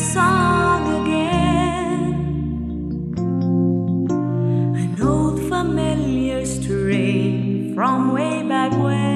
song again. An old familiar strain from way back when.